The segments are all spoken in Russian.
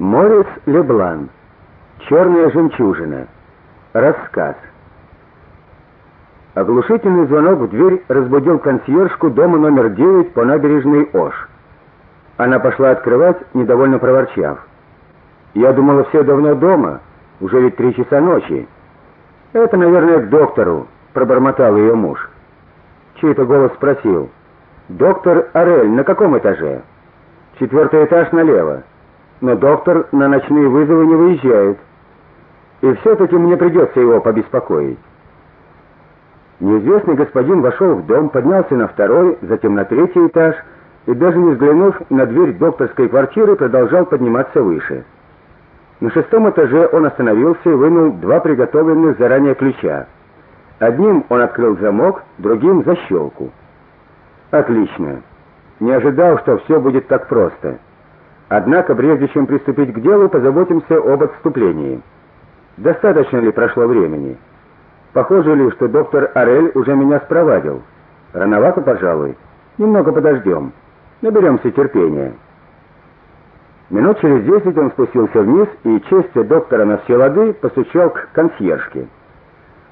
Морис Леблан. Черная жемчужина. Рассказ. Оглушительный звонок в дверь разбудил консьержку дома номер 9 по набережной Ош. Она пошла открывать, недовольно проворчав: "Я думала, все давно дома, уже ведь три часа ночи". "Это, наверное, к доктору", пробормотал ее муж. Чей-то голос спросил: "Доктор Арель на каком этаже?" "Четвертый этаж налево" но доктор на ночные вызовы не выезжает. И все таки мне придется его побеспокоить. Неизвестный господин вошел в дом, поднялся на второй, затем на третий этаж и даже не взглянув на дверь докторской квартиры, продолжал подниматься выше. На шестом этаже он остановился и вынул два приготовленных заранее ключа. Одним он открыл замок, другим защелку. Отлично. Не ожидал, что все будет так просто. Однако, прежде чем приступить к делу, позаботимся об отступлении. Достаточно ли прошло времени? Похоже ли, что доктор Арель уже меня спровадил? Рановато, пожалуй. Немного подождем. Наберемся терпения. Минут через десять он спустился вниз и честью доктора на все лады постучал к консьержке.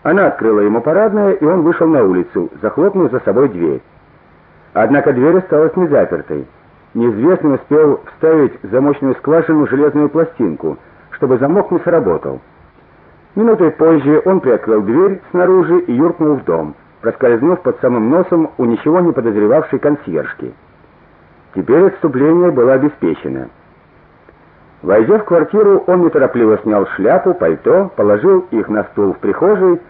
Она открыла ему парадное, и он вышел на улицу, захлопнув за собой дверь. Однако дверь осталась незапертой неизвестный успел вставить в замочную скважину железную пластинку, чтобы замок не сработал. Минутой позже он приоткрыл дверь снаружи и юркнул в дом, проскользнув под самым носом у ничего не подозревавшей консьержки. Теперь отступление было обеспечено. Войдя в квартиру, он неторопливо снял шляпу, пальто, положил их на стул в прихожей,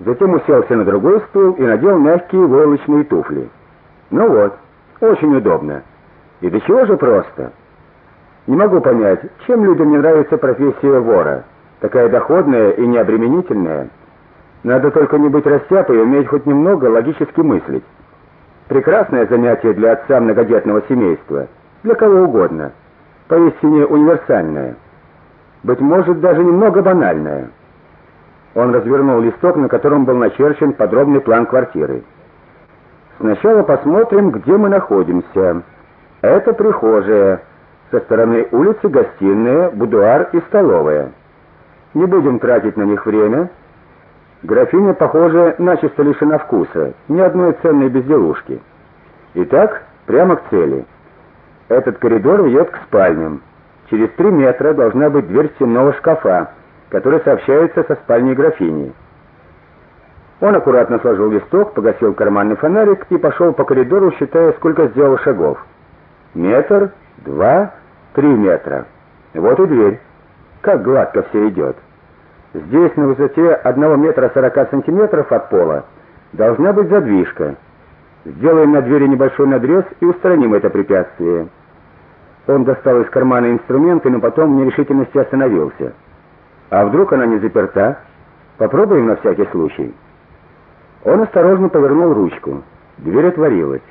затем уселся на другой стул и надел мягкие войлочные туфли. Ну вот, очень удобно. И до чего же просто? Не могу понять, чем людям не нравится профессия вора, такая доходная и необременительная. Надо только не быть растяпой и уметь хоть немного логически мыслить. Прекрасное занятие для отца многодетного семейства, для кого угодно, поистине универсальное. Быть может, даже немного банальное. Он развернул листок, на котором был начерчен подробный план квартиры. Сначала посмотрим, где мы находимся. Это прихожая, со стороны улицы гостиная, будуар и столовая. Не будем тратить на них время. Графиня, похоже, начисто лишена вкуса, ни одной ценной безделушки. Итак, прямо к цели. Этот коридор ведет к спальням. Через три метра должна быть дверь стенного шкафа, который сообщается со спальней графини. Он аккуратно сложил листок, погасил карманный фонарик и пошел по коридору, считая, сколько сделал шагов. Метр, два, три метра. Вот и дверь. Как гладко все идет. Здесь на высоте 1 метра 40 сантиметров от пола должна быть задвижка. Сделаем на двери небольшой надрез и устраним это препятствие. Он достал из кармана инструменты, но потом в нерешительности остановился. А вдруг она не заперта? Попробуем на всякий случай. Он осторожно повернул ручку. Дверь отворилась.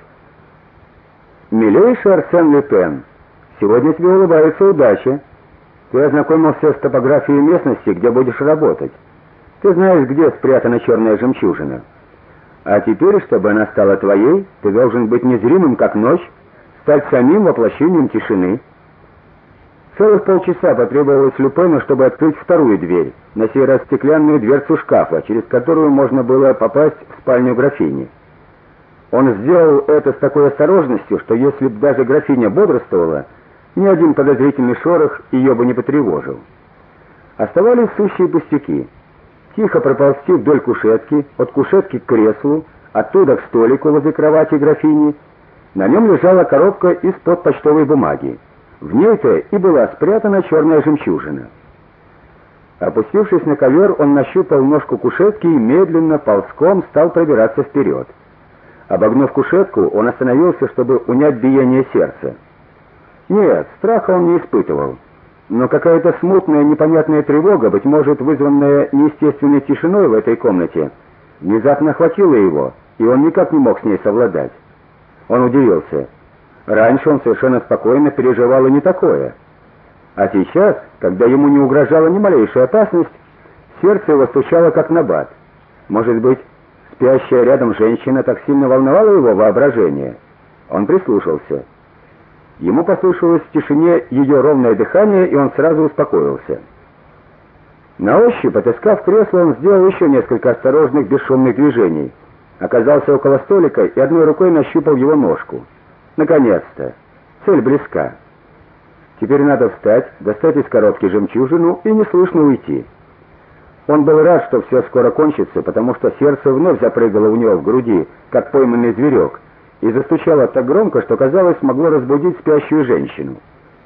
Милейший Арсен Люпен, сегодня тебе улыбается удача. Ты ознакомился с топографией местности, где будешь работать. Ты знаешь, где спрятана черная жемчужина. А теперь, чтобы она стала твоей, ты должен быть незримым, как ночь, стать самим воплощением тишины. Целых полчаса потребовалось Люпену, чтобы открыть вторую дверь, на сей раз стеклянную дверцу шкафа, через которую можно было попасть в спальню графини. Он сделал это с такой осторожностью, что если бы даже графиня бодрствовала, ни один подозрительный шорох ее бы не потревожил. Оставались сущие пустяки. Тихо проползти вдоль кушетки, от кушетки к креслу, оттуда к столику возле кровати графини. На нем лежала коробка из-под почтовой бумаги. В ней-то и была спрятана черная жемчужина. Опустившись на ковер, он нащупал ножку кушетки и медленно ползком стал пробираться вперед. Обогнув кушетку, он остановился, чтобы унять биение сердца. Нет, страха он не испытывал, но какая-то смутная, непонятная тревога, быть может, вызванная неестественной тишиной в этой комнате, внезапно охватила его, и он никак не мог с ней совладать. Он удивился. Раньше он совершенно спокойно переживал и не такое. А сейчас, когда ему не угрожала ни малейшая опасность, сердце его стучало как набат. Может быть, Спящая рядом женщина так сильно волновала его воображение. Он прислушался. Ему послышалось в тишине ее ровное дыхание, и он сразу успокоился. На ощупь, отыскав кресло, он сделал еще несколько осторожных, бесшумных движений. Оказался около столика и одной рукой нащупал его ножку. Наконец-то. Цель близка. Теперь надо встать, достать из коробки жемчужину и неслышно уйти. Он был рад, что все скоро кончится, потому что сердце вновь запрыгало у него в груди, как пойманный зверек, и застучало так громко, что казалось, могло разбудить спящую женщину.